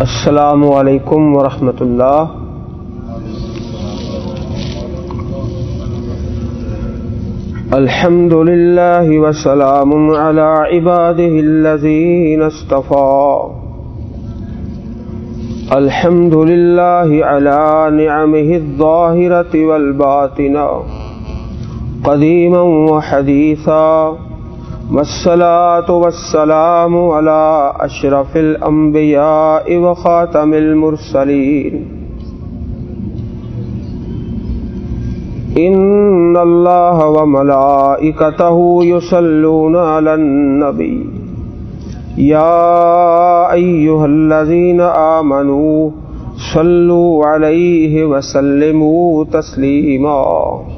السلام علیکم ورحمۃ اللہ۔ الحمد لله وسلام على عباده الذين اصطفى الحمد لله على نعمه الظاهرة والباطنة قديما وحديثا والصلاة والسلام على أشرف الأنبياء وخاتم المرسلين. إن الله وملائكته يصلون على النبي. يا أيها الذين آمنوا صلوا عليه وسلموا تسليما.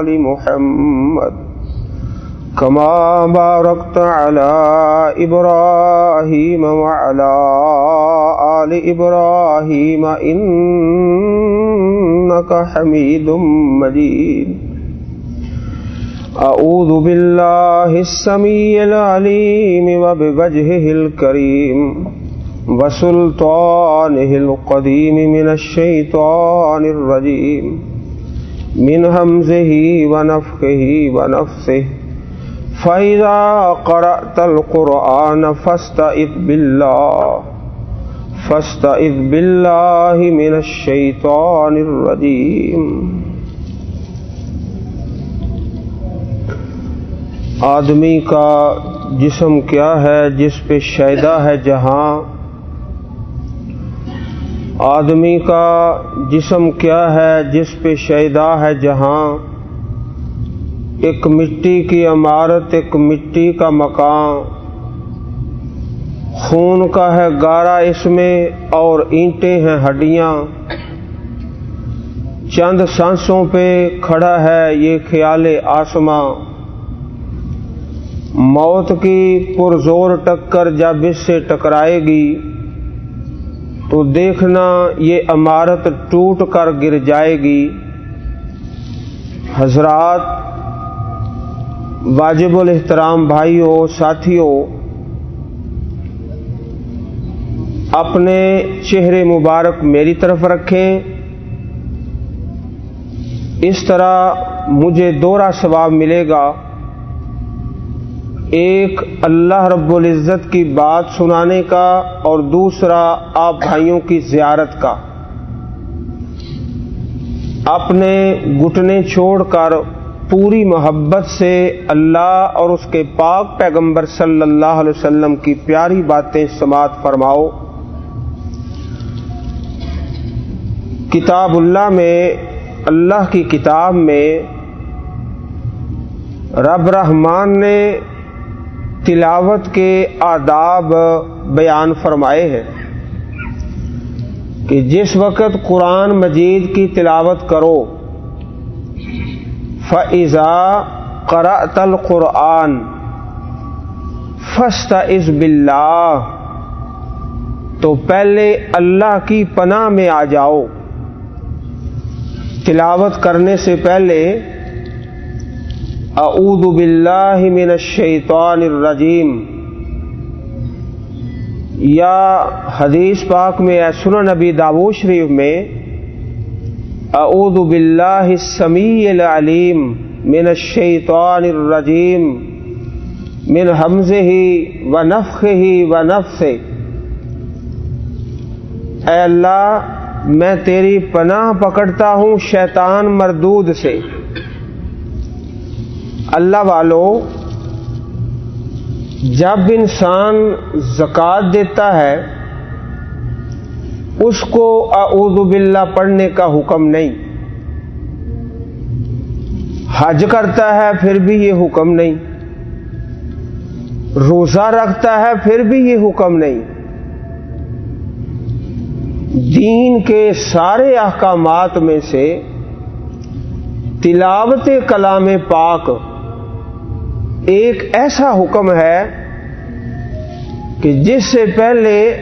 آل محمد كما باركت على إبراهيم وعلى آل إبراهيم إنك حميد مجيد. أعوذ بالله السميع العليم وبوجهه الكريم وسلطانه القديم من الشيطان الرجيم. من همزه ونفخه ونفسه. فَإِذَا قَرَأْتَ الْقُرْآنَ فَاسْتَئِذْ بِاللَّهِ فَاسْتَئِذْ بِاللَّهِ مِنَ الشَّيْطَانِ الرَّجِيمِ. آدمی کا جسم کیا ہے؟ جس پہ شیدہ ہے جہاں آدمی کا جسم کیا ہے، جس پہ شیدہ ہے جہاں؟ ایک مٹی کی عمارت، ایک مٹی کا مکان خون کا ہے گارا اس میں اور اینٹیں ہیں ہڈیاں۔ چند سانسوں پہ کھڑا ہے یہ خیال آسماں۔ موت کی پرزور ٹکر جب اس سے ٹکرائے گی تو دیکھنا یہ عمارت ٹوٹ کر گر جائے گی۔ حضرات، واجب الحترام بھائیوں ساتھیوں اپنے چہرے مبارک میری طرف رکھیں۔ اس طرح مجھے دورہ ثواب ملے گا۔ ایک اللہ رب العزت کی بات سنانے کا اور دوسرا آپ بھائیوں کی زیارت کا۔ اپنے گٹنے چھوڑ کر پوری محبت سے اللہ اور اس کے پاک پیغمبر صلی اللہ علیہ وسلم کی پیاری باتیں سماعت فرماؤ۔ کتاب اللہ میں، اللہ کی کتاب میں رب رحمان نے تلاوت کے آداب بیان فرمائے ہیں کہ جس وقت قرآن مجید کی تلاوت کرو فضا کرا تل قرآن فسٹ از بلّہ تو پہلے اللہ کی پناہ میں آ جاؤ۔ تلاوت کرنے سے پہلے اعوذ باللہ من الشیطان الرجیم۔ یا حدیث پاک میں سنن نبی داو شریف میں، اعوذ باللہ السمیع العلیم من الشیطان الرجیم، من حمزه ونفخه ونفسه اے اللہ، میں تیری پناہ پکڑتا ہوں شیطان مردود سے۔ اللہ والو، جب انسان زکوٰۃ دیتا ہے، اس کو اعوذ باللہ پڑھنے کا حکم نہیں۔ حج کرتا ہے، پھر بھی یہ حکم نہیں۔ روزہ رکھتا ہے، پھر بھی یہ حکم نہیں۔ دین کے سارے احکامات میں سے تلاوت کلام پاک ایک ایسا حکم ہے کہ جس سے پہلے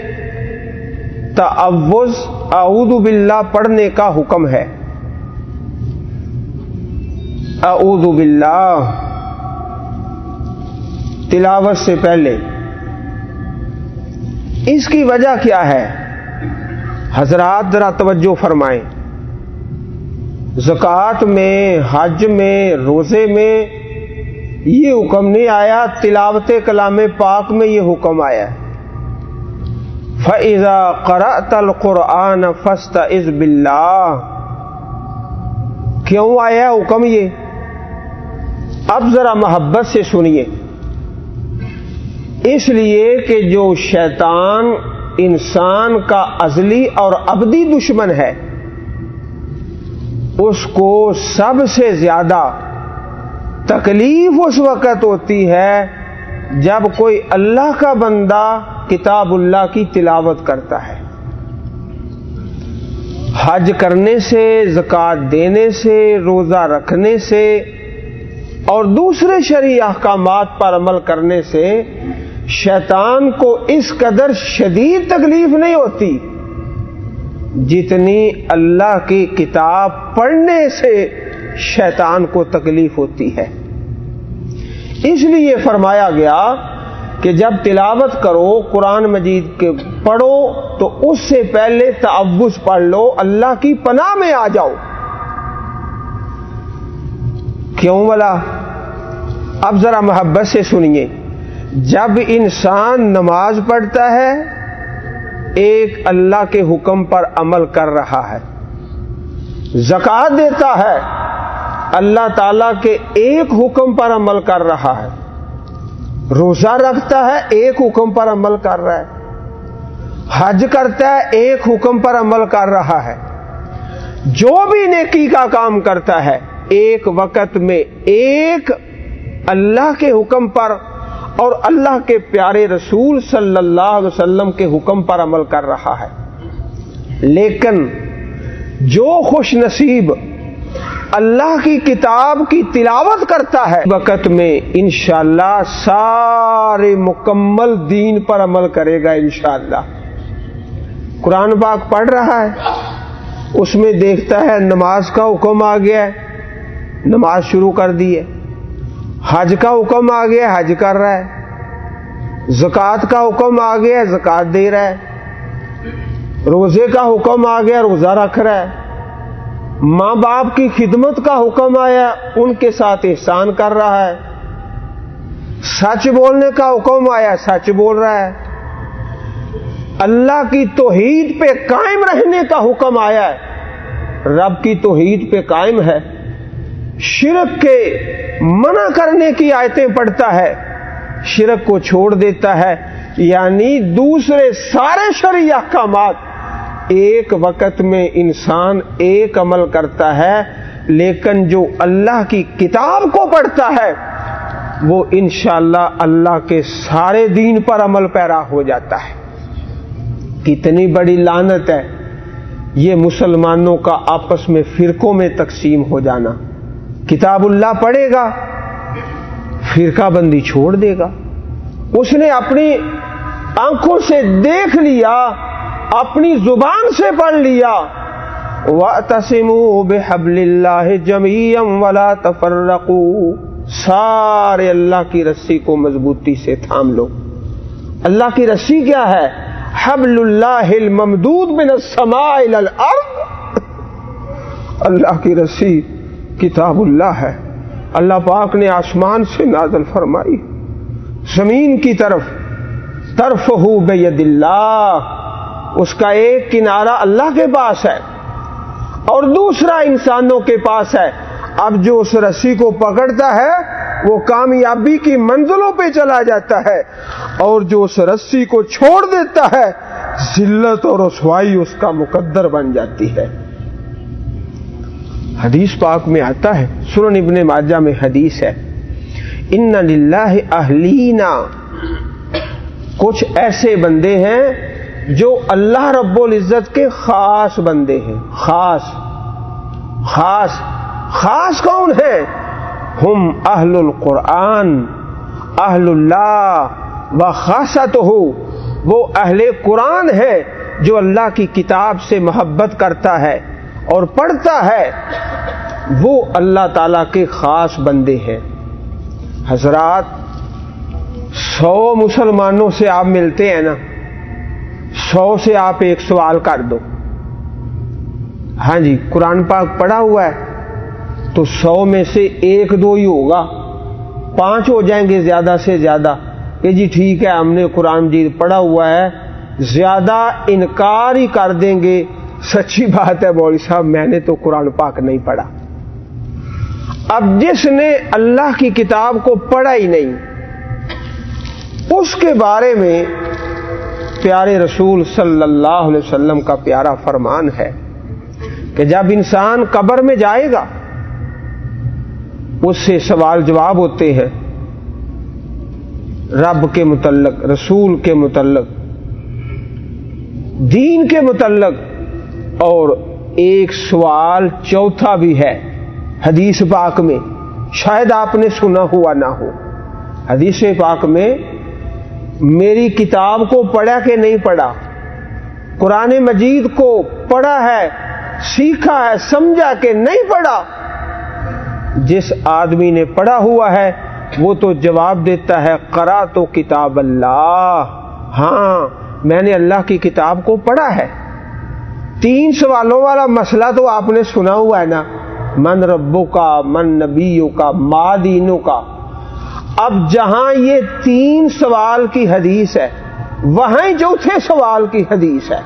تعوض اعوذ باللہ پڑھنے کا حکم ہے۔ اعوذ باللہ۔ تلاوت سے پہلے۔ اس کی وجہ کیا ہے؟ حضرات ذرا توجہ فرمائیں۔ زکوٰۃ میں، حج میں، روزے میں یہ حکم نہیں آیا، تلاوت کلام پاک میں یہ حکم آیا۔ فضا کرا تل قرآن فسط از کیوں آیا حکم یہ؟ اب ذرا محبت سے سنیے۔ اس لیے کہ جو شیطان انسان کا ازلی اور ابدی دشمن ہے، اس کو سب سے زیادہ تکلیف اس وقت ہوتی ہے جب کوئی اللہ کا بندہ کتاب اللہ کی تلاوت کرتا ہے۔ حج کرنے سے زکات دینے سے، روزہ رکھنے سے اور دوسرے شرعی احکامات پر عمل کرنے سے شیطان کو اس قدر شدید تکلیف نہیں ہوتی جتنی اللہ کی کتاب پڑھنے سے شیطان کو تکلیف ہوتی ہے۔ اس لیے فرمایا گیا کہ جب تلاوت کرو، قرآن مجید کے پڑھو، تو اس سے پہلے تعوض پڑھ لو، اللہ کی پناہ میں آ جاؤ۔ کیوں والا اب ذرا محبت سے سنیے۔ جب انسان نماز پڑھتا ہے، ایک اللہ کے حکم پر عمل کر رہا ہے۔ زکات دیتا ہے۔ اللہ تعالی کے ایک حکم پر عمل کر رہا ہے۔ روزہ رکھتا ہے، ایک حکم پر عمل کر رہا ہے۔ حج کرتا ہے، ایک حکم پر عمل کر رہا ہے۔ جو بھی نیکی کا کام کرتا ہے، ایک وقت میں ایک اللہ کے حکم پر اور اللہ کے پیارے رسول صلی اللہ علیہ وسلم کے حکم پر عمل کر رہا ہے۔ لیکن جو خوش نصیب اللہ کی کتاب کی تلاوت کرتا ہے۔ وقت میں انشاءاللہ سارے مکمل دین پر عمل کرے گا انشاءاللہ۔ قرآن پاک پڑھ رہا ہے۔ اس میں دیکھتا ہے نماز کا حکم آ گیا ہے۔ نماز شروع کر دی ہے۔ حج کا حکم آ گیا حج کر رہا ہے۔ زکات کا حکم آ گیا زکات دے رہا ہے۔ روزے کا حکم آ گیا روزہ رکھ رہا ہے۔ ماں باپ کی خدمت کا حکم آیا، ان کے ساتھ احسان کر رہا ہے۔ سچ بولنے کا حکم آیا، سچ بول رہا ہے۔ اللہ کی توحید پہ قائم رہنے کا حکم آیا ہے۔ رب کی توحید پہ قائم ہے۔ شرک کے منع کرنے کی آیتیں پڑھتا ہے۔ شرک کو چھوڑ دیتا ہے۔ یعنی دوسرے سارے شرعی احکامات ایک وقت میں انسان ایک عمل کرتا ہے، لیکن جو اللہ کی کتاب کو پڑھتا ہے، وہ انشاءاللہ اللہ اللہ کے سارے دین پر عمل پیرا ہو جاتا ہے۔ کتنی بڑی لانت ہے۔ یہ مسلمانوں کا آپس میں فرقوں میں تقسیم ہو جانا۔ کتاب اللہ پڑھے گا، فرقہ بندی چھوڑ دے گا۔ اس نے اپنی آنکھوں سے دیکھ لیا۔ اپنی زبان سے پڑھ لیا۔ تسم بے اللہ جمیم ولا تفرقو سارے اللہ کی رسی کو مضبوطی سے تھام لو۔ اللہ کی رسی کیا ہے؟ حبل اللہ الممدود من السماء الارض اللہ کی رسی کتاب اللہ ہے۔ اللہ پاک نے آسمان سے نازل فرمائی۔ زمین کی طرف۔ طرف ہو بید اللہ۔ اس کا ایک کنارہ اللہ کے پاس ہے اور دوسرا انسانوں کے پاس ہے۔ اب جو اس رسی کو پکڑتا ہے، وہ کامیابی کی منزلوں پہ چلا جاتا ہے۔ اور جو اس رسی کو چھوڑ دیتا ہے، ذلت اور رسوائی اس کا مقدر بن جاتی ہے۔ حدیث پاک میں آتا ہے، سنن ابن ماجہ میں حدیث ہے۔ ان للہ اہلینا کچھ ایسے بندے ہیں جو اللہ رب العزت کے خاص بندے ہیں۔ خاص۔ خاص۔ خاص کون ہے؟ ہم اہل القرآن، اہل اللہ۔ و خاصا تو ہو وہ اہل قرآن ہے جو اللہ کی کتاب سے محبت کرتا ہے اور پڑھتا ہے۔ وہ اللہ تعالی کے خاص بندے ہیں۔ حضرات، سو مسلمانوں سے آپ ملتے ہیں نا۔ سو سے آپ ایک سوال کر دو۔ ہاں جی قرآن پاک پڑھا ہوا ہے، تو سو میں سے ایک دو ہی ہوگا۔ پانچ ہو جائیں گے زیادہ سے زیادہ۔ کہ جی ٹھیک ہے، ہم نے قرآن جی پڑھا ہوا ہے، زیادہ انکار ہی کر دیں گے۔ سچی بات ہے بولی صاحب، میں نے تو قرآن پاک نہیں پڑھا۔ اب جس نے اللہ کی کتاب کو پڑھا ہی نہیں، اس کے بارے میں پیارے رسول صلی اللہ علیہ وسلم کا پیارا فرمان ہے کہ جب انسان قبر میں جائے گا، اس سے سوال جواب ہوتے ہیں، رب کے متعلق، رسول کے متعلق، دین کے متعلق، اور ایک سوال چوتھا بھی ہے حدیث پاک میں، شاید آپ نے سنا ہوا نہ ہو۔ حدیث پاک میں میری کتاب کو پڑھا کہ نہیں پڑھا؟ قرآن مجید کو پڑھا ہے، سیکھا ہے، سمجھا کہ نہیں پڑھا؟ جس آدمی نے پڑھا ہوا ہے، وہ تو جواب دیتا ہے کرا تو کتاب اللہ۔ ہاں میں نے اللہ کی کتاب کو پڑھا ہے۔ تین سوالوں والا مسئلہ تو آپ نے سنا ہوا ہے نا۔ من ربوں کا من نبیوں کا مادینوں کا اب جہاں یہ تین سوال کی حدیث ہے، وہیں چوتھے سوال کی حدیث ہے۔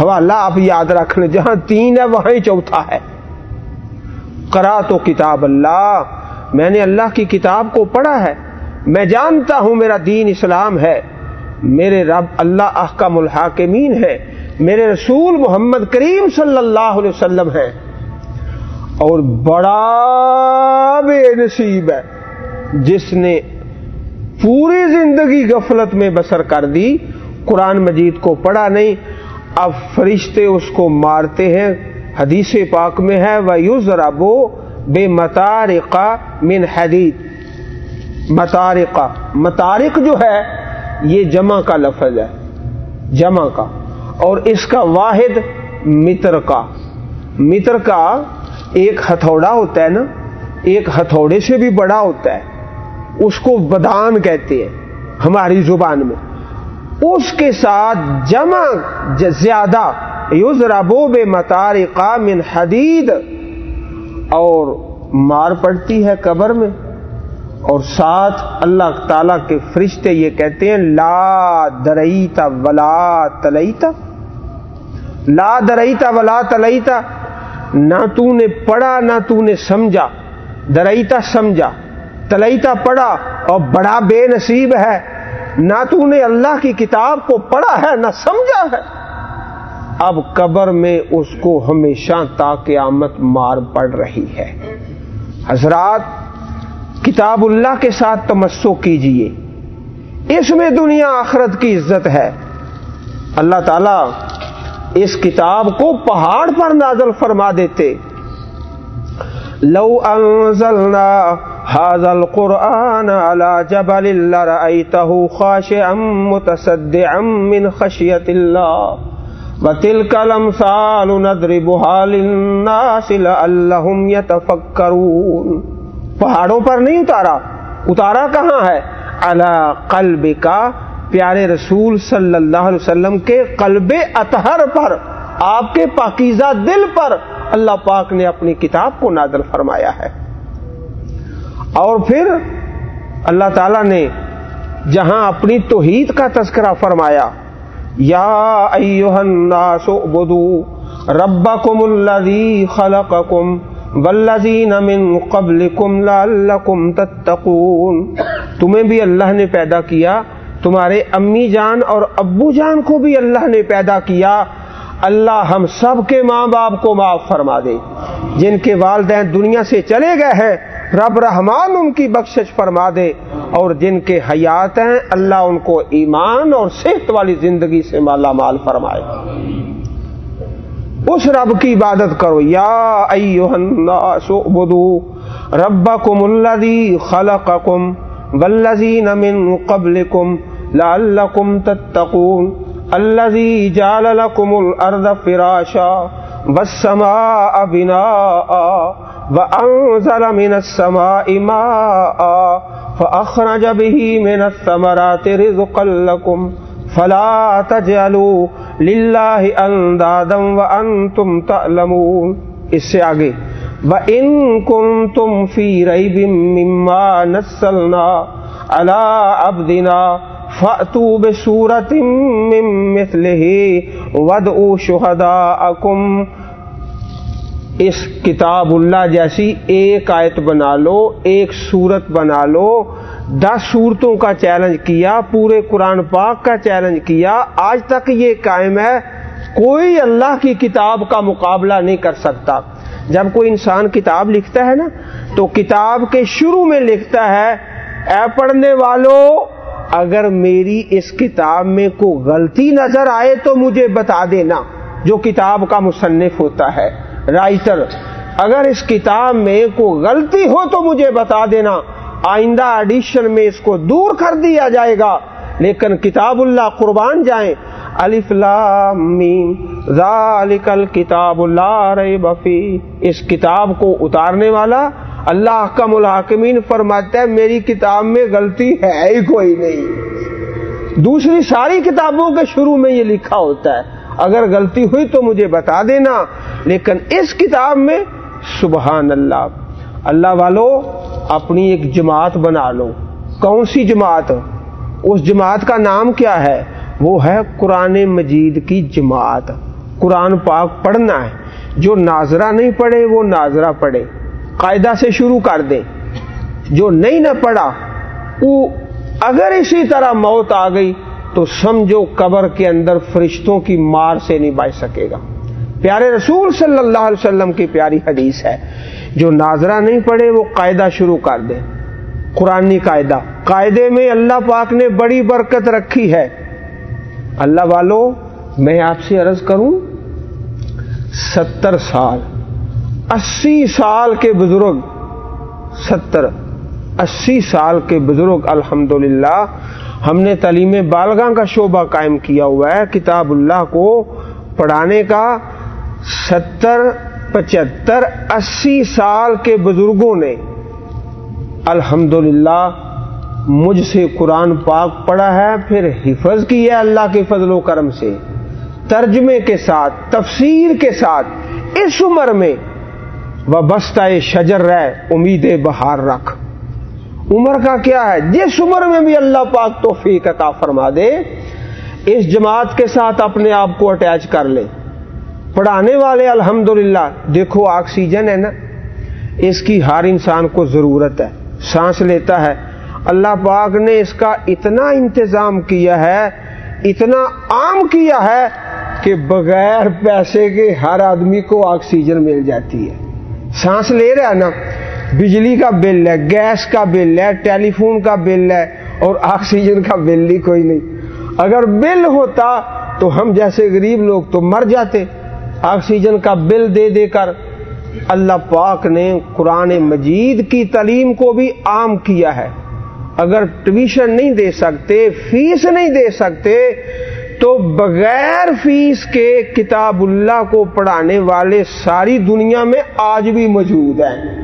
حوالہ آپ یاد رکھ لیں، جہاں تین ہے، وہیں چوتھا ہے۔ کرا تو کتاب اللہ، میں نے اللہ کی کتاب کو پڑھا ہے۔ میں جانتا ہوں میرا دین اسلام ہے۔ میرے رب اللہ احکم الحاکمین ہے میرے رسول محمد کریم صلی اللہ علیہ وسلم ہے اور بڑا بے نصیب ہے، جس نے پوری زندگی غفلت میں بسر کر دی۔ قرآن مجید کو پڑھا نہیں، اب فرشتے اس کو مارتے ہیں۔ حدیث پاک میں ہے وہ یوز ربو بے متارقہ من حدید متارقہ متارق جو ہے، یہ جمع کا لفظ ہے، جمع کا۔ اور اس کا واحد متر کا۔ متر کا ایک ہتھوڑا ہوتا ہے نا، ایک ہتھوڑے سے بھی بڑا ہوتا ہے۔ اس کو بدان کہتے ہیں ہماری زبان میں۔ اس کے ساتھ جمع زیادہ یوز ربو بے متار من حدید، اور مار پڑتی ہے قبر میں۔ اور ساتھ اللہ تعالی کے فرشتے یہ کہتے ہیں، لا دریتا ولا تلیتا لا دریتا ولا تلیتا نہ تو نے پڑھا، نہ تو نے سمجھا دریتا سمجھا تلیتا پڑھا، اور بڑا بے نصیب ہے۔ نہ تو نے اللہ کی کتاب کو پڑھا ہے، نہ سمجھا ہے۔ اب قبر میں اس کو ہمیشہ تا قیامت مار پڑ رہی ہے۔ حضرات، کتاب اللہ کے ساتھ تمسو کیجیے۔ اس میں دنیا آخرت کی عزت ہے۔ اللہ تعالی اس کتاب کو پہاڑ پر نازل فرما دیتے۔ لو انزلنا هذا القرآن على جبل لرأيته خاشعا متصدعا من خشية الله وتلك الأمثال نضربها للناس لعلهم يتفكرون پہاڑوں پر نہیں اتارا۔ اتارا کہاں ہے؟ اللہ قلب کا پیارے رسول صلی اللہ علیہ وسلم کے قلب اطہر پر، آپ کے پاکیزہ دل پر اللہ پاک نے اپنی کتاب کو نادل فرمایا ہے۔ اور پھر اللہ تعالی نے جہاں اپنی توحید کا تذکرہ فرمایا، یا ایوہ الناس اعبدوا ربکم الذی خلقکم والذین من قبلکم لعلکم تتقون۔ تمہیں بھی اللہ نے پیدا کیا تمہارے امی جان اور ابو جان کو بھی اللہ نے پیدا کیا، اللہ ہم سب کے ماں باپ کو معاف فرما دے۔ جن کے والدین دنیا سے چلے گئے ہیں، رب رحمان ان کی بخشش فرما دے۔ اور جن کے حیات ہیں، اللہ ان کو ایمان اور صحت والی زندگی سے مالا مال فرمائے۔ اس رب کی عبادت کرو، یا الناس اعبدو ربکم الذی خلقکم والذین من قبلکم لعلکم تتقون الذي جعل لكم الارض فراشا والسماء بناء وانزل من السماء ماء فاخرج به من الثمرات رزقا لكم فلا تجعلوا لله اندادا وانتم تعلمون اس سے آگے وَإِن كُنتُمْ فِي رَيْبٍ مِّمَّا نَزَّلْنَا عَلَىٰ عَبْدِنَا فاتو بسورت ودعوا شہداءکم اس کتاب اللہ جیسی ایک آیت بنا لو، ایک سورت بنا لو، دس صورتوں کا چیلنج کیا، پورے قرآن پاک کا چیلنج کیا، آج تک یہ قائم ہے، کوئی اللہ کی کتاب کا مقابلہ نہیں کر سکتا۔ جب کوئی انسان کتاب لکھتا ہے نا، تو کتاب کے شروع میں لکھتا ہے، اے پڑھنے والوں اگر میری اس کتاب میں کوئی غلطی نظر آئے تو مجھے بتا دینا، جو کتاب کا مصنف ہوتا ہے، رائٹر۔ اگر اس کتاب میں کوئی غلطی ہو تو مجھے بتا دینا۔ آئندہ ایڈیشن میں اس کو دور کر دیا جائے گا۔ لیکن کتاب اللہ قربان جائیں۔ الف میم۔ ذالک الکتاب اللہ ریب فی اس کتاب کو اتارنے والا اللہ کا ملاحکمین فرماتا ہے میری کتاب میں غلطی ہے ہی کوئی نہیں۔ دوسری ساری کتابوں کے شروع میں یہ لکھا ہوتا ہے، اگر غلطی ہوئی تو مجھے بتا دینا۔ لیکن اس کتاب میں سبحان اللہ اللہ والو، اپنی ایک جماعت بنا لو۔ کون سی جماعت؟ اس جماعت کا نام کیا ہے؟ وہ ہے قرآن مجید کی جماعت۔ قرآن پاک پڑھنا ہے۔ جو ناظرہ نہیں پڑھے، وہ ناظرہ پڑھے۔ قاعدہ سے شروع کر دیں جو نہیں نہ پڑا وہ اگر اسی طرح موت آ گئی، تو سمجھو قبر کے اندر فرشتوں کی مار سے نہیں بچ سکے گا۔ پیارے رسول صلی اللہ علیہ وسلم کی پیاری حدیث ہے، جو ناظرہ نہیں پڑے وہ قاعدہ شروع کر دیں قرآنی قاعدہ، قاعدے میں اللہ پاک نے بڑی برکت رکھی ہے۔ اللہ والو، میں آپ سے عرض کروں، ستر سال اسی سال کے بزرگ، ستر، اسی سال کے بزرگ الحمد ہم نے تعلیم بالغاہ کا شعبہ قائم کیا ہوا ہے۔ کتاب اللہ کو پڑھانے کا ستر، پچہتر، اسی سال کے بزرگوں نے الحمد مجھ سے قرآن پاک پڑھا ہے، پھر حفظ کی ہے اللہ کے فضل و کرم سے۔ ترجمے کے ساتھ، تفسیر کے ساتھ، اس عمر میں بستہ شجر رہ امید بہار رکھ۔ عمر کا کیا ہے؟ جس عمر میں بھی اللہ پاک توفیق عطا فرما دے، اس جماعت کے ساتھ اپنے آپ کو اٹیچ کر لے۔ پڑھانے والے الحمدللہ، دیکھو آکسیجن ہے نا۔ اس کی ہر انسان کو ضرورت ہے، سانس لیتا ہے۔ اللہ پاک نے اس کا اتنا انتظام کیا ہے، اتنا عام کیا ہے کہ بغیر پیسے کے ہر آدمی کو آکسیجن مل جاتی ہے۔ سانس لے رہا نا، بجلی کا بل ہے، گیس کا بل ہے ٹیلی فون کا بل ہے اور آکسیجن کا بل ہی کوئی نہیں۔ اگر بل ہوتا تو ہم جیسے غریب لوگ تو مر جاتے۔ آکسیجن کا بل دے دے کر۔ اللہ پاک نے قرآن مجید کی تعلیم کو بھی عام کیا ہے۔ اگر ٹویشن نہیں دے سکتے، فیس نہیں دے سکتے تو بغیر فیس کے کتاب اللہ کو پڑھانے والے ساری دنیا میں آج بھی موجود ہیں۔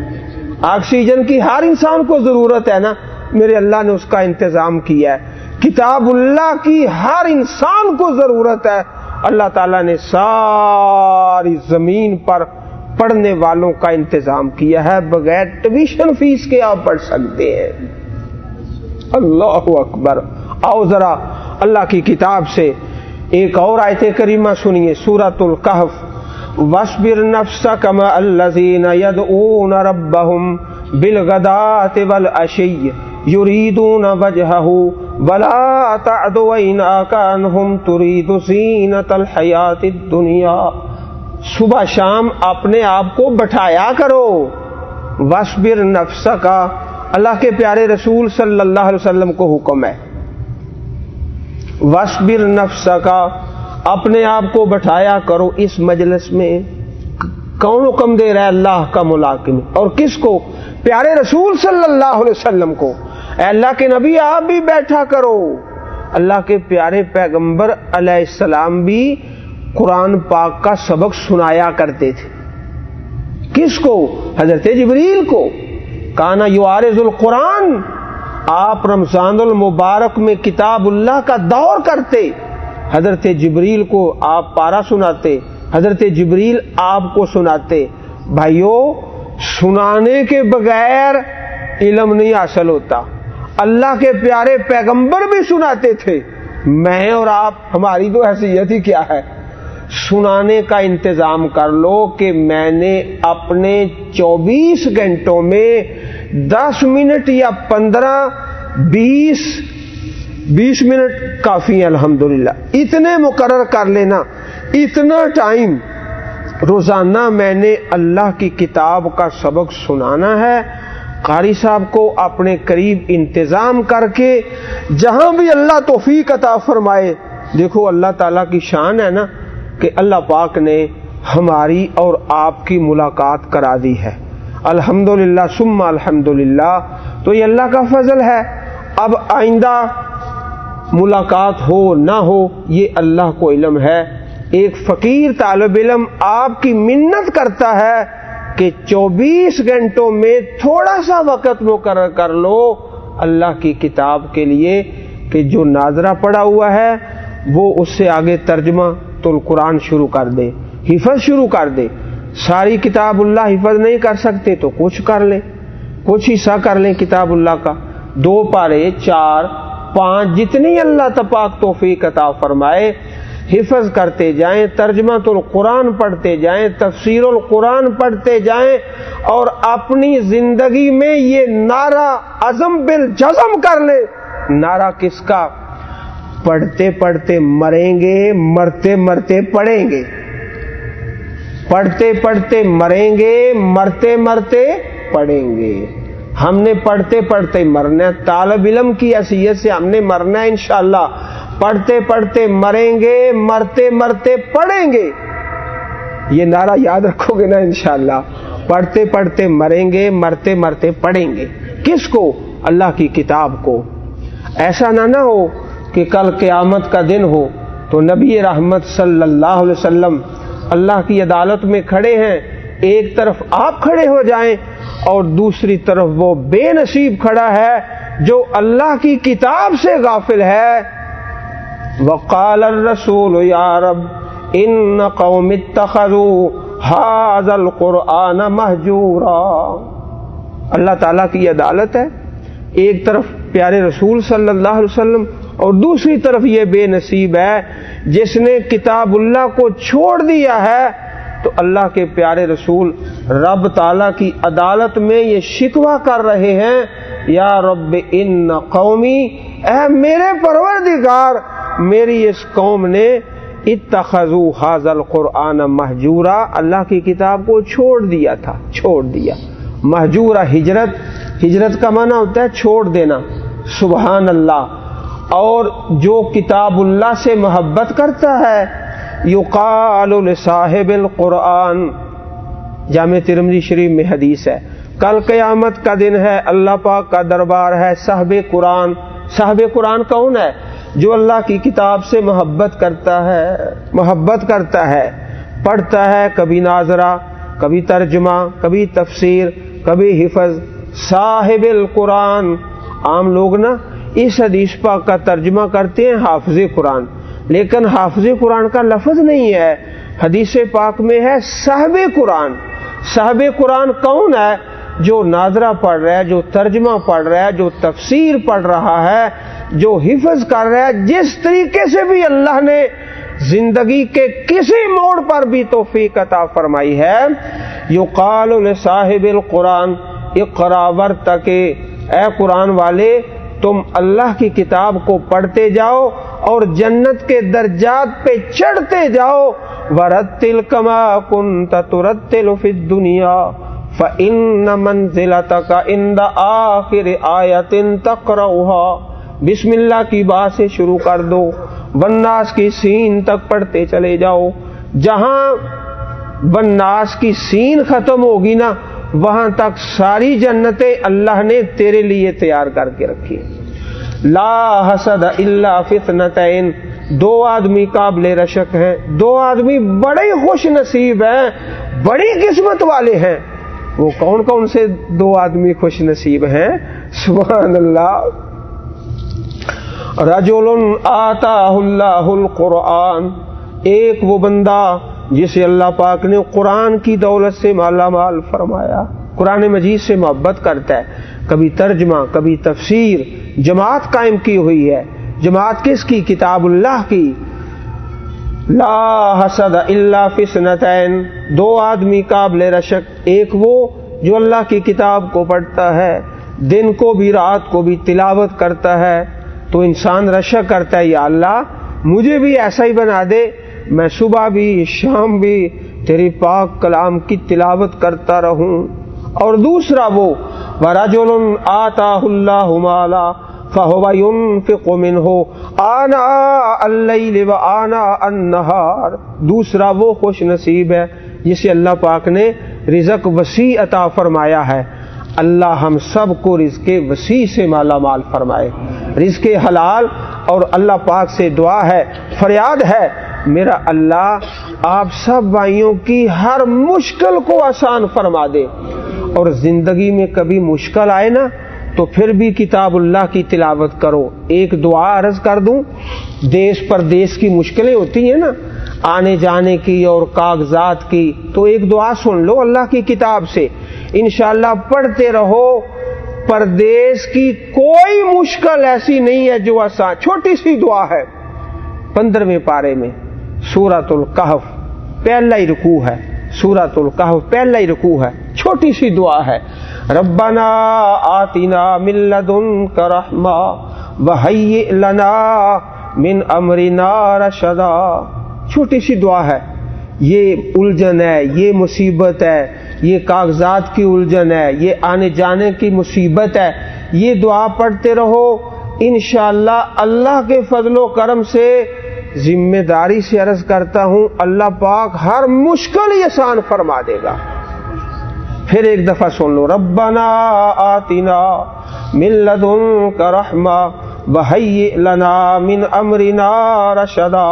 آکسیجن کی ہر انسان کو ضرورت ہے نا۔ میرے اللہ نے اس کا انتظام کیا ہے۔ کتاب اللہ کی ہر انسان کو ضرورت ہے۔ اللہ تعالیٰ نے ساری زمین پر پڑھنے والوں کا انتظام کیا ہے۔ بغیر ٹویشن فیس کے آپ پڑھ سکتے ہیں۔ اللہ اکبر۔ آؤ ذرا اللہ کی کتاب سے ایک اور آیت کریمہ سنیے سورت القحف. وسبر نفس کما الزین ید اون رب بالغدات والعشی يريدون وجهه، ولا تعد عيناك عنهم، تريد زينة الحياة صبح شام اپنے آپ کو بٹھایا کرو. وسبر نفس کا اللہ کے پیارے رسول صلی اللہ علیہ وسلم کو حکم ہے۔ وسبر نفس کا اپنے آپ کو بٹھایا کرو اس مجلس میں۔ کون حکم دے رہا ہے اللہ کا ملاقم؟ اور کس کو؟ پیارے رسول صلی اللہ علیہ وسلم کو۔ اے اللہ کے نبی، آپ بھی بیٹھا کرو۔ اللہ کے پیارے پیغمبر علیہ السلام بھی قرآن پاک کا سبق سنایا کرتے تھے۔ کس کو؟ حضرت جبریل کو۔ کانا یو عارض القرآن آپ رمضان المبارک میں کتاب اللہ کا دور کرتے، حضرت جبریل کو آپ پارا سناتے، حضرت جبریل آپ کو سناتے۔ بھائیوں سنانے کے بغیر علم نہیں حاصل ہوتا۔ اللہ کے پیارے پیغمبر بھی سناتے تھے۔ میں اور آپ، ہماری تو حیثیت ہی کیا ہے؟ سنانے کا انتظام کر لو کہ میں نے اپنے چوبیس گھنٹوں میں دس منٹ یا پندرہ، بیس بیس منٹ کافی ہے، الحمدللہ۔ اتنے مقرر کر لینا، اتنا ٹائم۔ روزانہ میں نے اللہ کی کتاب کا سبق سنانا ہے۔ قاری صاحب کو اپنے قریب انتظام کر کے جہاں بھی اللہ توفیق عطا فرمائے، دیکھو اللہ تعالی کی شان ہے نا، کہ اللہ پاک نے ہماری اور آپ کی ملاقات کرا دی ہے۔ الحمد للہ سما الحمد للہ تو یہ اللہ کا فضل ہے۔ اب آئندہ ملاقات ہو نہ ہو، یہ اللہ کو علم ہے۔ ایک فقیر طالب علم آپ کی منت کرتا ہے کہ چوبیس گھنٹوں میں تھوڑا سا وقت مقرر کر لو۔ اللہ کی کتاب کے لیے کہ جو ناظرہ پڑا ہوا ہے، وہ اس سے آگے ترجمہ تو القرآن شروع کر دے، حفظ شروع کر دے۔ ساری کتاب اللہ حفظ نہیں کر سکتے تو کچھ کر لیں۔ کچھ حصہ کر لیں کتاب اللہ کا۔ دو پارے، چار، پانچ، جتنی اللہ تپاک توفیق عطا فرمائے، حفظ کرتے جائیں ترجمہ تو القرآن پڑھتے جائیں، تفسیر القرآن پڑھتے جائیں، اور اپنی زندگی میں یہ نعرہ عزم بل جزم کر لے نعرہ کس کا؟ پڑھتے پڑھتے مریں گے، مرتے مرتے پڑھیں گے۔ پڑھتے پڑھتے مریں گے، مرتے مرتے پڑھیں گے۔ ہم نے پڑھتے پڑھتے مرنا طالب علم کی حیثیت سے ہم نے مرنا ہے انشاءاللہ۔ پڑھتے پڑھتے مریں گے، مرتے مرتے پڑھیں گے۔ یہ نعرہ یاد رکھو گے نا انشاءاللہ۔ پڑھتے پڑھتے مریں گے، مرتے مرتے پڑھیں گے۔ کس کو؟ اللہ کی کتاب کو۔ ایسا نہ نہ ہو کہ کل قیامت کا دن ہو تو نبی رحمت صلی اللہ علیہ وسلم اللہ کی عدالت میں کھڑے ہیں، ایک طرف آپ کھڑے ہو جائیں اور دوسری طرف وہ بے نصیب کھڑا ہے جو اللہ کی کتاب سے غافل ہے۔ وقال الرسول، یا رب، ان قوم اتخذوا هذا القرآن مہجورا اللہ تعالی کی عدالت ہے۔ ایک طرف پیارے رسول صلی اللہ علیہ وسلم اور دوسری طرف یہ بے نصیب ہے، جس نے کتاب اللہ کو چھوڑ دیا ہے، تو اللہ کے پیارے رسول رب تعالی کی عدالت میں یہ شکوا کر رہے ہیں، یا رب ان قومی، اے میرے پروردگار، میری اس قوم نے اتخذو حاضل قرآن محجورہ اللہ کی کتاب کو چھوڑ دیا تھا، چھوڑ دیا۔ محجورہ ہجرت ہجرت کا معنی ہوتا ہے چھوڑ دینا۔ سبحان اللہ۔ اور جو کتاب اللہ سے محبت کرتا ہے، یقال لصاحب القرآن۔ جامع ترمزی شریف میں حدیث ہے۔ کل قیامت کا دن ہے، اللہ پاک کا دربار ہے، صاحب قرآن۔ صاحب قرآن کون ہے؟ جو اللہ کی کتاب سے محبت کرتا ہے، محبت کرتا ہے۔ پڑھتا ہے کبھی ناظرہ، کبھی ترجمہ، کبھی تفسیر، کبھی حفظ۔ صاحب القرآن۔ عام لوگ نا اس حدیث پاک کا ترجمہ کرتے ہیں حافظ قرآن۔ لیکن حافظ قرآن کا لفظ نہیں ہے۔ حدیث پاک میں ہے صاحب قرآن۔ صاحب قرآن کون ہے؟ جو ناظرہ پڑھ رہا ہے، جو ترجمہ پڑھ رہا ہے، جو تفسیر پڑھ رہا ہے، جو حفظ کر رہا ہے۔ جس طریقے سے بھی اللہ نے زندگی کے کسی موڑ پر بھی توفیق عطا فرمائی ہے یو قال صاحب القرآن، اقرا ور تک اے قرآن والے تم اللہ کی کتاب کو پڑھتے جاؤ اور جنت کے درجات پہ چڑھتے جاؤ۔ ورتل کما کن ترتل فی دنیا فن منزل تک ان آخر آیتن تقرأها بسم اللہ کی بات سے شروع کر دو۔ بناس کی سین تک پڑھتے چلے جاؤ۔ جہاں بناس کی سین ختم ہوگی نا، وہاں تک ساری جنتیں اللہ نے تیرے لیے تیار کر کے رکھی۔ لا حسد اللہ فتنتین۔ دو آدمی قابل رشک ہیں۔ دو آدمی بڑے خوش نصیب ہیں، بڑی قسمت والے ہیں۔ وہ کون کون سے دو آدمی خوش نصیب ہیں؟ سبحان اللہ۔ رجل آتا اللہ القرآن۔ ایک وہ بندہ جسے اللہ پاک نے قرآن کی دولت سے مالا مال فرمایا، قرآن مجید سے محبت کرتا ہے۔ کبھی ترجمہ، کبھی تفسیر، جماعت قائم کی ہوئی ہے۔ جماعت کس کی؟ کتاب اللہ کی۔ لا حسد اللہ فسنتین دو آدمی قابل رشک، ایک وہ جو اللہ کی کتاب کو پڑھتا ہے۔ دن کو بھی، رات کو بھی تلاوت کرتا ہے۔ تو انسان رشک کرتا ہے، یا اللہ، مجھے بھی ایسا ہی بنا دے۔ میں صبح بھی، شام بھی تیری پاک کلام کی تلاوت کرتا رہوں۔ اور دوسرا وہ وراجول آتا اللہ مالا فہو من ہو آنا اللہ آنا انہار دوسرا وہ خوش نصیب ہے جسے اللہ پاک نے رزق وسیع عطا فرمایا ہے. اللہ ہم سب کو رزق وسیع سے مالا مال فرمائے. رزق حلال اور اللہ پاک سے دعا ہے. فریاد ہے، میرا اللہ، آپ سب بھائیوں کی ہر مشکل کو آسان فرما دے۔ اور زندگی میں کبھی مشکل آئے نا، تو پھر بھی کتاب اللہ کی تلاوت کرو۔ ایک دعا عرض کر دوں، دیش پردیش کی مشکلیں ہوتی ہیں نا، آنے جانے کی اور کاغذات کی، تو ایک دعا سن لو اللہ کی کتاب سے۔ انشاءاللہ پڑھتے رہو، پردیش کی کوئی مشکل ایسی نہیں ہے جو آسان، چھوٹی سی دعا ہے۔ پندرہویں پارے میں سورت القحف، پہلا ہی رکوع ہے۔ سورت القحف پہلا ہی رکوع ہے، چھوٹی سی دعا ہے۔ ربنا آتنا من لدن کا رحما وحی لنا من امرنا رشدا۔ چھوٹی سی دعا ہے، یہ الجھن ہے، یہ مصیبت ہے، یہ کاغذات کی الجھن ہے، یہ آنے جانے کی مصیبت ہے۔ یہ دعا پڑھتے رہو، انشاءاللہ اللہ کے فضل و کرم سے ذمہ داری سے عرض کرتا ہوں، اللہ پاک ہر مشکل آسان فرما دے گا۔ پھر ایک دفعہ سن لو، ربنا آتنا من لدن کا رحما لنا من امرنا رشدا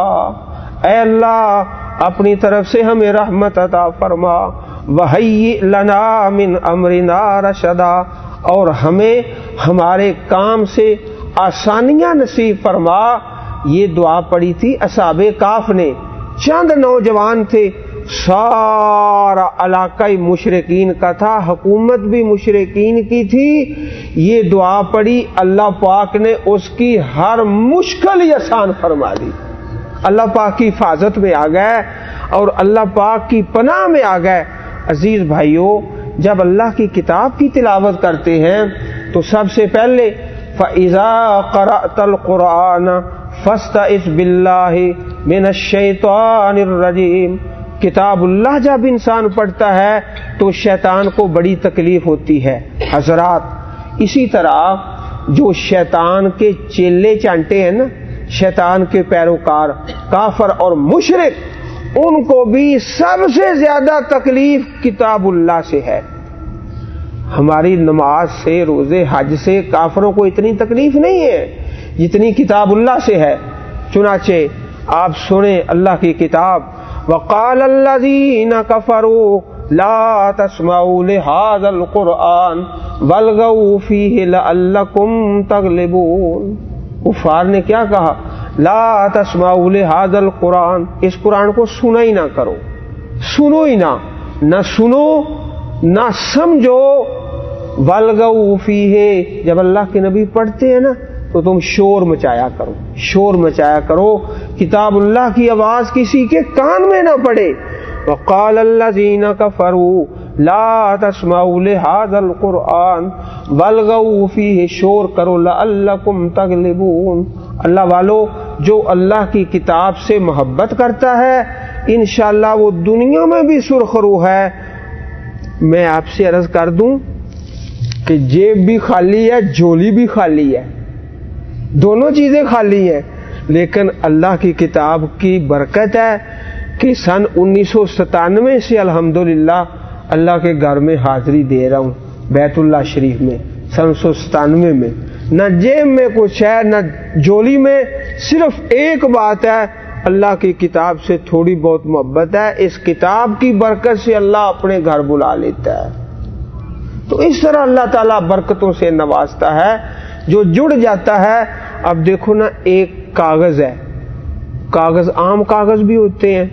اے اللہ، اپنی طرف سے ہمیں رحمت عطا فرما۔ وحی لنا من امرنا رشدا اور ہمیں ہمارے کام سے آسانیاں نصیب فرما۔ یہ دعا پڑی تھی اصاب کاف نے۔ چند نوجوان تھے، سارا علاقہ مشرقین کا تھا، حکومت بھی مشرقین کی تھی۔ یہ دعا پڑی اللہ پاک نے اس کی ہر مشکل آسان فرما دی۔ اللہ پاک کی حفاظت میں آ گئے اور اللہ پاک کی پناہ میں آ گئے۔ عزیز بھائیوں جب اللہ کی کتاب کی تلاوت کرتے ہیں تو سب سے پہلے فضا قرآن قرآن فستا اس بلّہ من الشیطان الرجیم۔ کتاب اللہ جب انسان پڑھتا ہے تو شیطان کو بڑی تکلیف ہوتی ہے۔ حضرات، اسی طرح جو شیطان کے چیلے چانٹے ہیں نا، شیطان کے پیروکار، کافر اور مشرق ان کو بھی سب سے زیادہ تکلیف کتاب اللہ سے ہے۔ ہماری نماز سے، روزے حج سے کافروں کو اتنی تکلیف نہیں ہے۔ جتنی کتاب اللہ سے ہے، چنانچہ آپ سنیں اللہ کی کتاب، وقال الذين كفروا لا تسمعوا لهذا القرآن والغوا فيه لعلكم تغلبون۔ کفار نے کیا کہا؟ لا تسمعوا لهذا القرآن۔ اس قرآن کو سنا ہی نہ کرو۔ سنو ہی نہ۔ نہ سنو، نہ سمجھو۔ والغوا فيه۔ جب اللہ کے نبی پڑھتے ہیں نا تو تم شور مچایا کرو۔ شور مچایا کرو۔ کتاب اللہ کی آواز کسی کے کان میں نہ پڑے۔ وقال اللہ زینا کا فرو لا تسمعوا لهذا القرآن والغوا فيه شور کرو لعلکم تغلبون۔ اللہ والو، جو اللہ کی کتاب سے محبت کرتا ہے، انشاءاللہ وہ دنیا میں بھی سرخرو ہے۔ میں آپ سے عرض کر دوں کہ جیب بھی خالی ہے جولی بھی خالی ہے۔ دونوں چیزیں خالی ہیں۔ لیکن اللہ کی کتاب کی برکت ہے کہ سن انیس سو ستانوے سے الحمدللہ اللہ کے گھر میں حاضری دے رہا ہوں، بیت اللہ شریف میں، سن سو ستانوے میں۔ نہ جیب میں کچھ ہے، نہ جولی میں، صرف ایک بات ہے، اللہ کی کتاب سے تھوڑی بہت محبت ہے، اس کتاب کی برکت سے اللہ اپنے گھر بلا لیتا ہے۔ تو اس طرح اللہ تعالیٰ برکتوں سے نوازتا ہے۔ جو جڑ جاتا ہے، اب دیکھو نا، ایک کاغذ ہے۔ کاغذ عام کاغذ بھی ہوتے ہیں،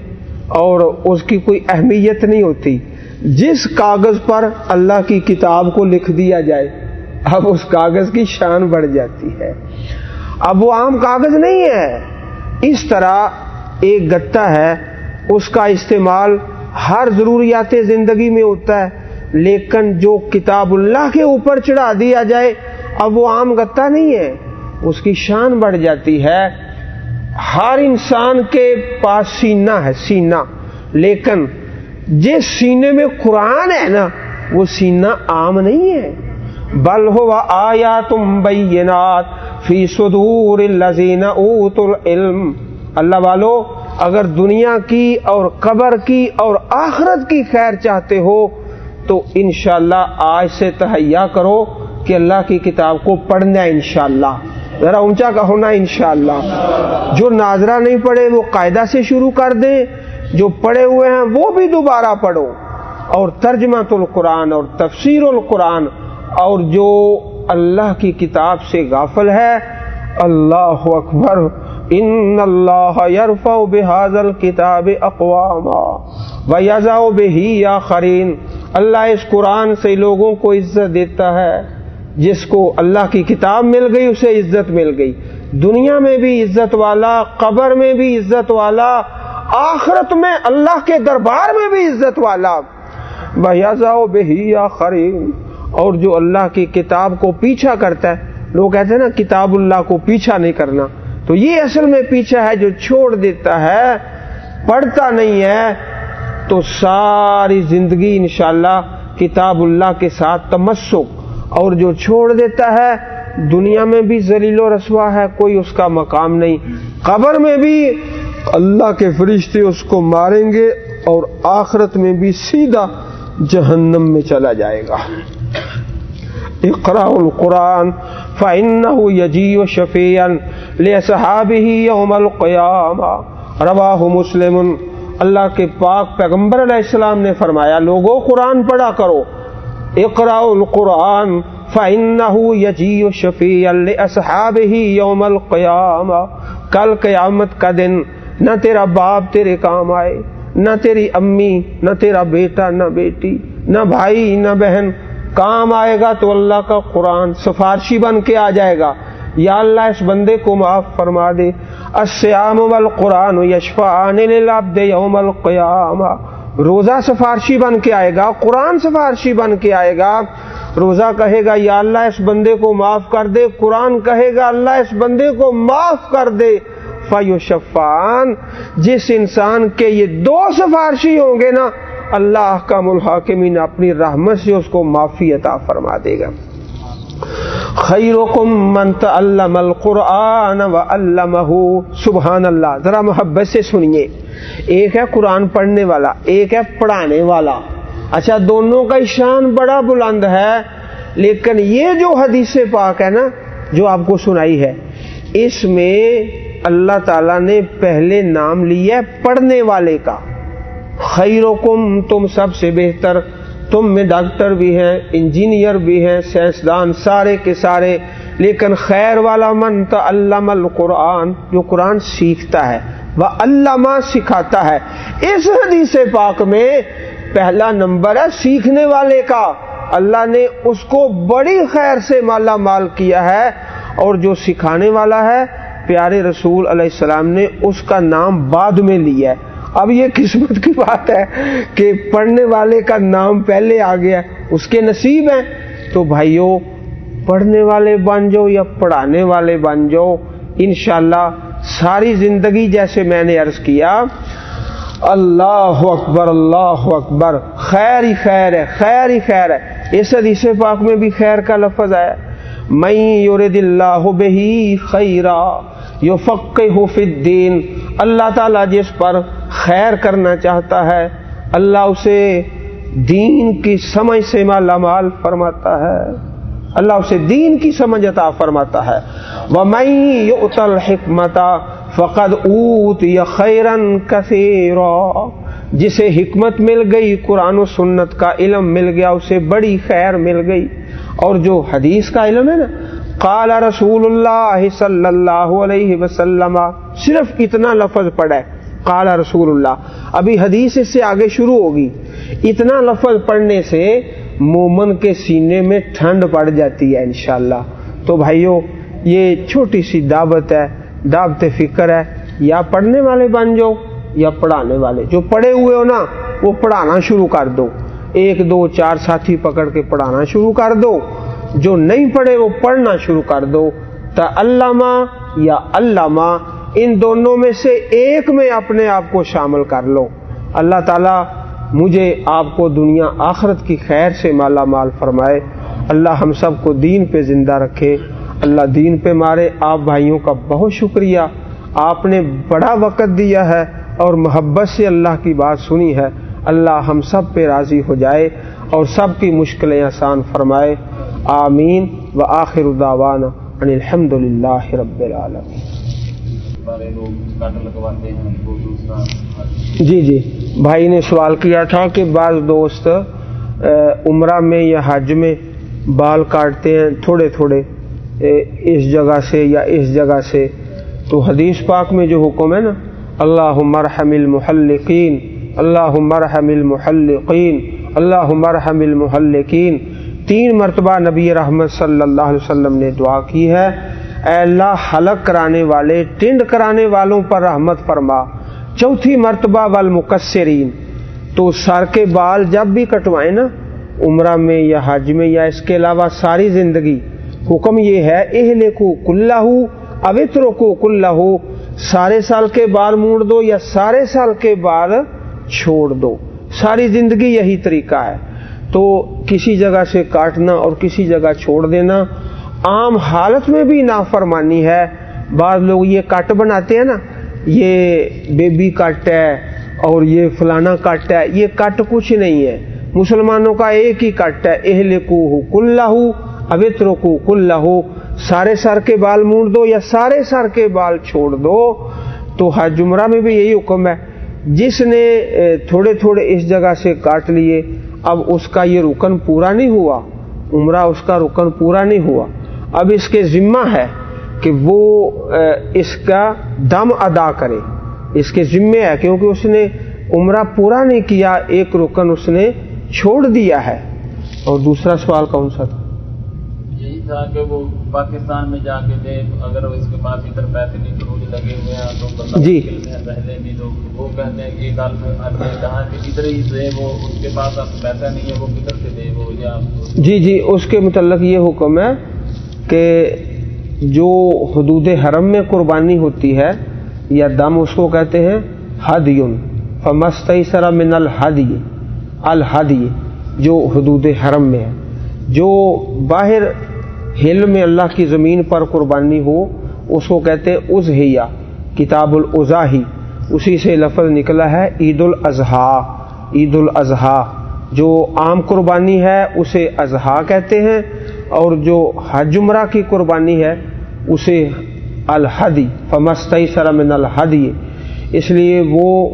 اور اس کی کوئی اہمیت نہیں ہوتی۔ جس کاغذ پر اللہ کی کتاب کو لکھ دیا جائے، اب اس کاغذ کی شان بڑھ جاتی ہے۔ اب وہ عام کاغذ نہیں ہے۔ اس طرح ایک گتا ہے، اس کا استعمال ہر ضروریات زندگی میں ہوتا ہے، لیکن جو کتاب اللہ کے اوپر چڑھا دیا جائے اب وہ عام گتا نہیں ہے۔ اس کی شان بڑھ جاتی ہے۔ ہر انسان کے پاس سینہ ہے، سینہ۔ لیکن جس سینے میں قرآن ہے نا، وہ سینہ عام نہیں ہے۔ بل ہو آیا تم بینات فی صدور الذین اوت العلم۔ اللہ والو، اگر دنیا کی اور قبر کی اور آخرت کی خیر چاہتے ہو، تو انشاءاللہ آج سے تہیا کرو۔ کہ اللہ کی کتاب کو پڑھنا انشاءاللہ۔ ذرا اونچا کا ہونا انشاءاللہ۔ جو ناظرہ نہیں پڑھے، وہ قاعدہ سے شروع کر دیں۔ جو پڑھے ہوئے ہیں، وہ بھی دوبارہ پڑھو۔ اور ترجمہ القرآن اور تفسیر القرآن اور جو اللہ کی کتاب سے غافل ہے، اللہ اکبر۔ ان اللہ یرفع بحاظ الکتاب اقوام ویزا بہی یا خرین اللہ اس قرآن سے لوگوں کو عزت دیتا ہے۔ جس کو اللہ کی کتاب مل گئی، اسے عزت مل گئی۔ دنیا میں بھی عزت والا، قبر میں بھی عزت والا، آخرت میں اللہ کے دربار میں بھی عزت والا۔ بہیازا بہی یا خرین اور جو اللہ کی کتاب کو پیچھا کرتا ہے، لوگ کہتے ہیں نا، کتاب اللہ کو پیچھا نہیں کرنا۔ تو یہ اصل میں پیچھا ہے، جو چھوڑ دیتا ہے، پڑھتا نہیں ہے، تو ساری زندگی انشاءاللہ کتاب اللہ کے ساتھ تمسک۔ اور جو چھوڑ دیتا ہے، دنیا میں بھی زلیل و رسوا ہے، کوئی اس کا مقام نہیں۔ قبر میں بھی اللہ کے فرشتے اس کو ماریں گے اور آخرت میں بھی سیدھا جہنم میں چلا جائے گا۔ اقرا القرآن فن یجی و شفیع لے صحاب ہی یوم القیام رواہ مسلم۔ اللہ کے پاک پیغمبر علیہ السلام نے فرمایا لوگوں قرآن پڑھا کرو۔ اقرا القرآن فن یجی شفیع صحاب ہی یوم القیام کل قیامت کا دن، نہ تیرا باپ تیرے کام آئے، نہ تیری امی، نہ تیرا بیٹا، نہ بیٹی، نہ بھائی، نہ بہن، کام آئے گا تو اللہ کا قرآن سفارشی بن کے آ جائے گا۔ یا اللہ، اس بندے کو معاف فرما دے۔ السیام والقرآن یشفا آنے دے یوم القیام روزہ سفارشی بن کے آئے گا، قرآن سفارشی بن کے آئے گا۔ روزہ کہے گا، یا اللہ اس بندے کو معاف کر دے۔ قرآن کہے گا، اللہ اس بندے کو معاف کر دے۔ فیو شفان، جس انسان کے یہ دو سفارشی ہوں گے نا، اللہ کا الحاکمین اپنی رحمت سے اس کو معافی عطا فرما دے گا۔ خیرکم من تعلم القرآن و سبحان اللہ ذرا محبت سے سنیے۔ ایک ہے قرآن پڑھنے والا، ایک ہے پڑھانے والا۔ اچھا دونوں کا شان بڑا بلند ہے، لیکن یہ جو حدیث پاک ہے نا، جو آپ کو سنائی ہے، اس میں اللہ تعالی نے پہلے نام لیا پڑھنے والے کا۔ خیرکم، تم سب سے بہتر تم میں ڈاکٹر بھی ہیں، انجینئر بھی ہیں، سائنسدان سارے کے سارے۔ لیکن خیر والا من تو علامہ القرآن، جو قرآن سیکھتا ہے، وہ علامہ سکھاتا ہے۔ اس حدیث پاک میں پہلا نمبر ہے سیکھنے والے کا۔ اللہ نے اس کو بڑی خیر سے مالا مال کیا ہے اور جو سکھانے والا ہے، پیارے رسول علیہ السلام نے اس کا نام بعد میں لیا ہے۔ اب یہ قسمت کی بات ہے کہ پڑھنے والے کا نام پہلے آ گیا اس کے نصیب ہیں۔ تو بھائیوں پڑھنے والے بن جاؤ یا پڑھانے والے بن جاؤ، انشاءاللہ ساری زندگی جیسے میں نے عرض کیا، اللہ اکبر اللہ اکبر، خیر ہی خیر ہے، خیر ہی خیر ہے۔ اس حدیث پاک میں بھی خیر کا لفظ ہے۔ میں یورد اللہ بہی خیرا یو فق الدین۔ اللہ تعالیٰ جس پر خیر کرنا چاہتا ہے، اللہ اسے دین کی سمجھ سے مالا مال فرماتا ہے۔ اللہ اسے دین کی سمجھ عطا فرماتا ہے۔ وہ میں اتل حکمت فقد اوت یا خیرن کثیر جسے حکمت مل گئی، قرآن و سنت کا علم مل گیا، اسے بڑی خیر مل گئی۔ اور جو حدیث کا علم ہے نا، قال رسول اللہ صلی اللہ علیہ وسلم، صرف اتنا لفظ پڑھے قال رسول اللہ۔ ابھی حدیث اس سے آگے شروع ہوگی۔ اتنا لفظ پڑھنے سے مومن کے سینے میں ٹھنڈ پڑ جاتی ہے انشاءاللہ۔ تو بھائیوں یہ چھوٹی سی دعوت ہے، دعوت فکر ہے۔ یا پڑھنے والے بن جاؤ یا پڑھانے والے۔ جو پڑھے ہوئے ہو نا، وہ پڑھانا شروع کر دو۔ ایک، دو، چار ساتھی پکڑ کے پڑھانا شروع کر دو۔ جو نہیں پڑھے، وہ پڑھنا شروع کر دو۔ تو علامہ یا علامہ ان دونوں میں سے ایک میں اپنے آپ کو شامل کر لو۔ اللہ تعالیٰ مجھے آپ کو دنیا آخرت کی خیر سے مالا مال فرمائے۔ اللہ ہم سب کو دین پہ زندہ رکھے۔ اللہ دین پہ مارے۔ آپ بھائیوں کا بہت شکریہ۔ آپ نے بڑا وقت دیا ہے اور محبت سے اللہ کی بات سنی ہے۔ اللہ ہم سب پہ راضی ہو جائے اور سب کی مشکلیں آسان فرمائے۔ آمین۔ و آخر ان الحمد للہ رب العالمین۔ جی جی۔ بھائی نے سوال کیا تھا کہ بعض دوست عمرہ میں یا حج میں بال کاٹتے ہیں تھوڑے تھوڑے اس جگہ سے یا اس جگہ سے۔ تو حدیث پاک میں جو حکم ہے نا اللہ مرحم المحلقین اللہ مرحم المحلقین اللہ مرحم المحلقین۔ تین مرتبہ نبی رحمت صلی اللہ علیہ وسلم نے دعا کی ہے۔ اے اللہ حلق کرانے والے ٹنڈ کرانے والوں پر رحمت فرما۔ چوتھی مرتبہ والمقصرین۔ تو سر کے بال جب بھی کٹوائیں نا، عمرہ میں یا حج میں یا اس کے علاوہ ساری زندگی۔ حکم یہ ہے اہل کو کلّا ہو اوتر کو کلّا ہو سارے سال کے بال موڑ دو یا سارے سال کے بال چھوڑ دو۔ ساری زندگی یہی طریقہ ہے۔ تو کسی جگہ سے کاٹنا اور کسی جگہ چھوڑ دینا عام حالت میں بھی نافرمانی ہے۔ بعض لوگ یہ کٹ بناتے ہیں نا، یہ بیبی کٹ ہے اور یہ فلانا کٹ ہے، یہ کٹ کچھ نہیں ہے۔ مسلمانوں کا ایک ہی کٹ ہے اہل کو کلّا ہو اوتر کو کل ہو سارے سر کے بال موڑ دو یا سارے سر کے بال چھوڑ دو۔ تو حج جمرہ میں بھی یہی حکم ہے۔ جس نے تھوڑے تھوڑے اس جگہ سے کاٹ لیے، اب اس کا یہ رکن پورا نہیں ہوا۔ عمرہ اس کا رکن پورا نہیں ہوا۔ اب اس کے ذمہ ہے کہ وہ اس کا دم ادا کرے۔ اس کے ذمے ہے کیونکہ اس نے عمرہ پورا نہیں کیا ایک رکن اس نے چھوڑ دیا ہے۔ اور دوسرا سوال کون سا تھا؟ تھا کہ وہ پاکستان میں جا کے دے اگر اس کے پاس ادھر پیسے نہیں ضروری لگے ہوئے ہیں تو جی۔ پہلے بھی لوگ وہ کہتے ہیں کہ کال کہاں کہ ادھر ہی دے وہ اس کے پاس اب پیسہ نہیں ہے وہ کدھر سے دے وہ یا جی جی اس کے متعلق یہ حکم ہے کہ جو حدود حرم میں قربانی ہوتی ہے یا دم اس کو کہتے ہیں حدیون فمست سرا من الحدی الحدی جو حدود حرم میں ہے۔ جو باہر ہل میں اللہ کی زمین پر قربانی ہو، اس کو کہتے از ہیا کتاب الزاہی اسی سے لفظ نکلا ہے عید الاضحیٰ عید الاضحیٰ جو عام قربانی ہے، اسے اضحیٰ کہتے ہیں۔ اور جو حجمرہ کی قربانی ہے، اسے الحدی فمستی سرمن الحدی۔ اس لیے وہ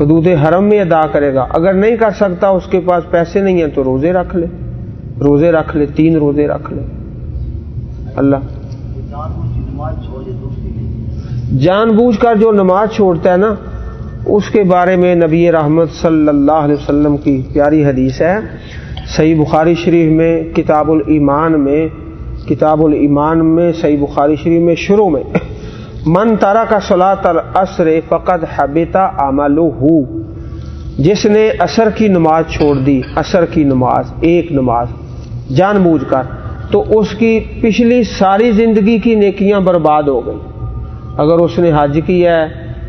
حدود حرم میں ادا کرے گا۔ اگر نہیں کر سکتا، اس کے پاس پیسے نہیں ہیں، تو روزے رکھ لے۔ روزے رکھ لے، تین روزے رکھ لے۔ اللہ۔ جان بوجھ کر جو نماز چھوڑتا ہے نا، اس کے بارے میں نبی رحمت صلی اللہ علیہ وسلم کی پیاری حدیث ہے۔ صحیح بخاری شریف میں، کتاب الایمان میں، کتاب الایمان میں، صحیح بخاری شریف میں، شروع میں، من تارا کا سلاط العصر فقط حبیتا عمل جس نے اثر کی نماز چھوڑ دی اثر کی نماز، ایک نماز، جان بوجھ کر، تو اس کی پچھلی ساری زندگی کی نیکیاں برباد ہو گئی۔ اگر اس نے حج کیا ہے،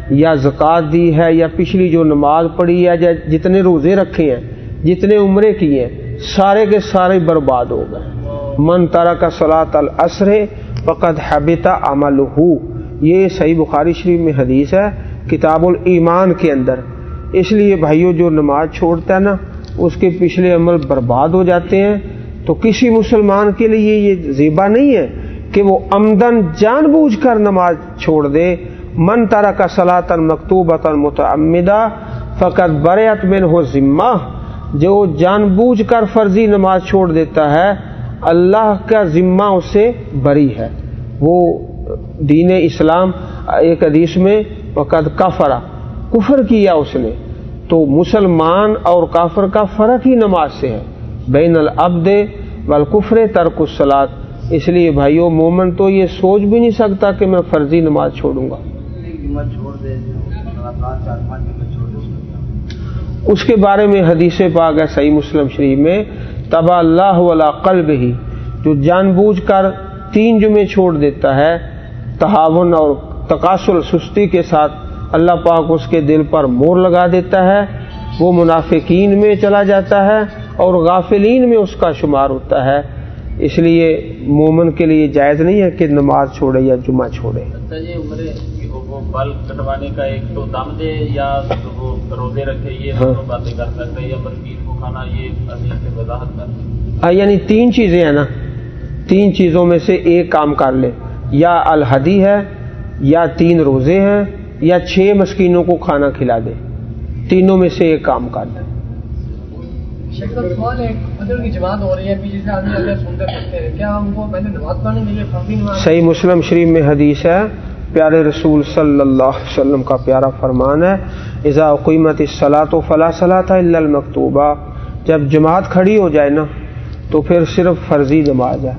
یا زکوٰۃ دی ہے، یا پچھلی جو نماز پڑھی ہے، یا جتنے روزے رکھے ہیں جتنے عمرے کیے ہیں، سارے کے سارے برباد ہو گئے۔ من تارا کا سلاط العصر فقط حبیتا عمل یہ صحیح بخاری شریف میں حدیث ہے، کتاب الایمان کے اندر۔ اس لیے بھائیوں جو نماز چھوڑتا ہے نا، اس کے پچھلے عمل برباد ہو جاتے ہیں۔ تو کسی مسلمان کے لیے یہ زیبا نہیں ہے کہ وہ آمدن جان بوجھ کر نماز چھوڑ دے۔ من تارا کا سلاطن مکتوب متعمدہ فقط بریت من ہو ذمہ۔ جو جان بوجھ کر فرضی نماز چھوڑ دیتا ہے اللہ کا ذمہ اسے بری ہے وہ دین اسلام ایک حدیث میں وقت کافرا کفر کیا اس نے تو مسلمان اور کافر کا فرق ہی نماز سے ہے بین العبد والکفر ترک السلاد اس لیے بھائیوں مومن تو یہ سوچ بھی نہیں سکتا کہ میں فرضی نماز چھوڑوں گا اس کے بارے میں حدیث پاک ہے صحیح مسلم شریف میں، تبا اللہ والا قلب ہی جو جان بوجھ کر تین جمعے چھوڑ دیتا ہے، تحاون اور تقاصل سستی کے ساتھ اللہ پاک اس کے دل پر مور لگا دیتا ہے، وہ منافقین میں چلا جاتا ہے اور غافلین میں اس کا شمار ہوتا ہے۔ اس لیے مومن کے لیے جائز نہیں ہے کہ نماز چھوڑے یا جمعہ چھوڑے۔ بال کٹوانے کا ایک تو دم دے یا وہ روزے رکھے یہ دونوں باتیں کر سکتے یا کو کھانا یہ وضاحت کر۔ یعنی تین چیزیں ہیں نا۔ تین چیزوں میں سے ایک کام کر لے۔ یا الحدی ہے یا تین روزے ہیں یا چھ مسکینوں کو کھانا کھلا دے۔ تینوں میں سے ایک کام کر لے۔ صحیح مسلم شریف میں حدیث ہے پیارے رسول صلی اللہ علیہ وسلم کا پیارا فرمان ہے ازا قیمت صلاح و فلاں صلاح تھا المکتوبہ جب جماعت کھڑی ہو جائے نا، تو پھر صرف فرضی نماز ہے،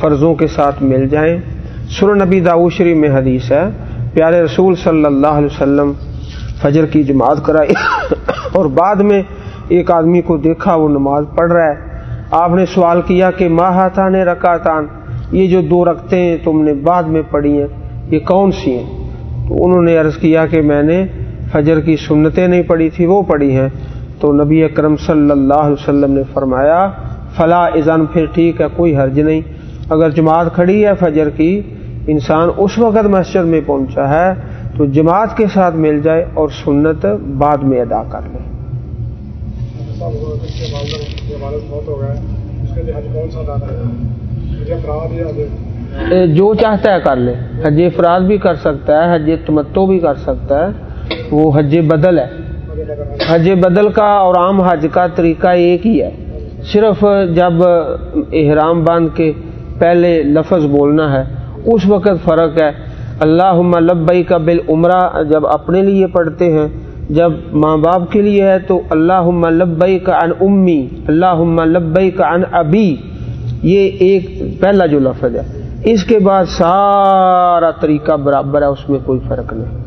فرضوں کے ساتھ مل جائیں۔ سر نبی داؤ شریف میں حدیث ہے، پیارے رسول صلی اللہ علیہ وسلم فجر کی جماعت کرائی اور بعد میں ایک آدمی کو دیکھا، وہ نماز پڑھ رہا ہے۔ آپ نے سوال کیا کہ ماہ نے رکا یہ جو دو رکھتے ہیں تم نے بعد میں پڑھی ہیں یہ کون سی ہیں؟ تو انہوں نے عرض کیا کہ میں نے فجر کی سنتیں نہیں پڑھی تھی، وہ پڑھی ہیں۔ تو نبی اکرم صلی اللہ علیہ وسلم نے فرمایا فلاں ازان پھر ٹھیک ہے، کوئی حرج نہیں۔ اگر جماعت کھڑی ہے فجر کی، انسان اس وقت مسجد میں پہنچا ہے، تو جماعت کے ساتھ مل جائے اور سنت بعد میں ادا کر لے۔ جو چاہتا ہے کر لے۔ حج افراد بھی کر سکتا ہے، حج تمتو بھی کر سکتا ہے، وہ حج بدل ہے۔ حج بدل کا اور عام حج کا طریقہ ایک ہی ہے۔ صرف جب احرام باندھ کے پہلے لفظ بولنا ہے، اس وقت فرق ہے۔ اللہ لبئی کا بل عمرہ جب اپنے لیے پڑھتے ہیں، جب ماں باپ کے لیے ہے، تو اللہ لبئی کا ان امی اللہ لبئی کا ان ابی۔ یہ ایک پہلا جو لفظ ہے۔ اس کے بعد سارا طریقہ برابر ہے اس میں کوئی فرق نہیں۔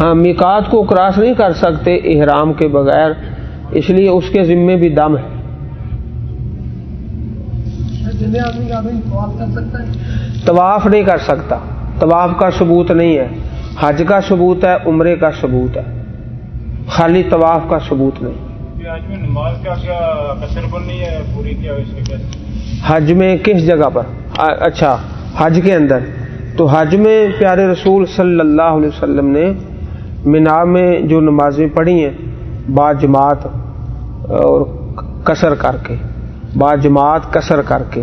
ہاں میکات کو کراس نہیں کر سکتے احرام کے بغیر اس لیے اس کے ذمے بھی دم ہے۔ طواف نہیں کر سکتا۔ طواف کا ثبوت نہیں ہے حج کا ثبوت ہے عمرے کا ثبوت ہے۔ خالی طواف کا ثبوت نہیں۔ حج میں کس جگہ پر؟ اچھا حج کے اندر۔ تو حج میں پیارے رسول صلی اللہ علیہ وسلم نے مینا میں جو نمازیں پڑھی ہیں با جماعت اور کثر کر کے با جماعت کثر کر کے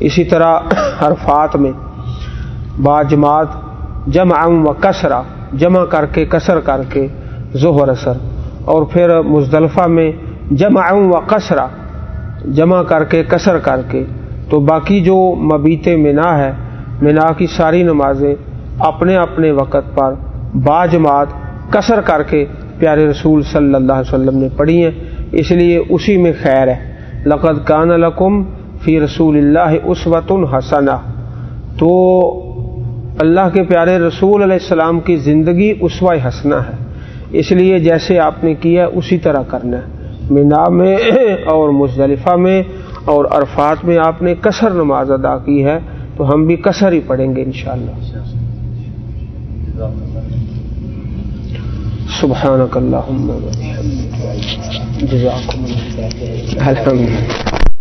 اسی طرح حرفات میں با جماعت جمع و کسرا جمع کر کے کثر کر کے ظہر اثر۔ اور پھر مزدلفہ میں جمع و کسرا جمع کر کے کثر کر کے۔ تو باقی جو مبیت منا ہے منا کی ساری نمازیں اپنے اپنے وقت پر با جماعت کثر کر کے پیارے رسول صلی اللہ علیہ وسلم نے پڑھی ہیں۔ اس لیے اسی میں خیر ہے۔ لقد کان لکم فی رسول اللہ اسوت الحسنہ تو اللہ کے پیارے رسول علیہ السلام کی زندگی اسوا حسنا ہے۔ اس لیے جیسے آپ نے کیا اسی طرح کرنا ہے۔ مینا میں اور مزدلفہ میں اور عرفات میں آپ نے کثر نماز ادا کی ہے تو ہم بھی کثر ہی پڑھیں گے انشاءاللہ۔ سبحانک اللہم جزاکم اللہ الحمد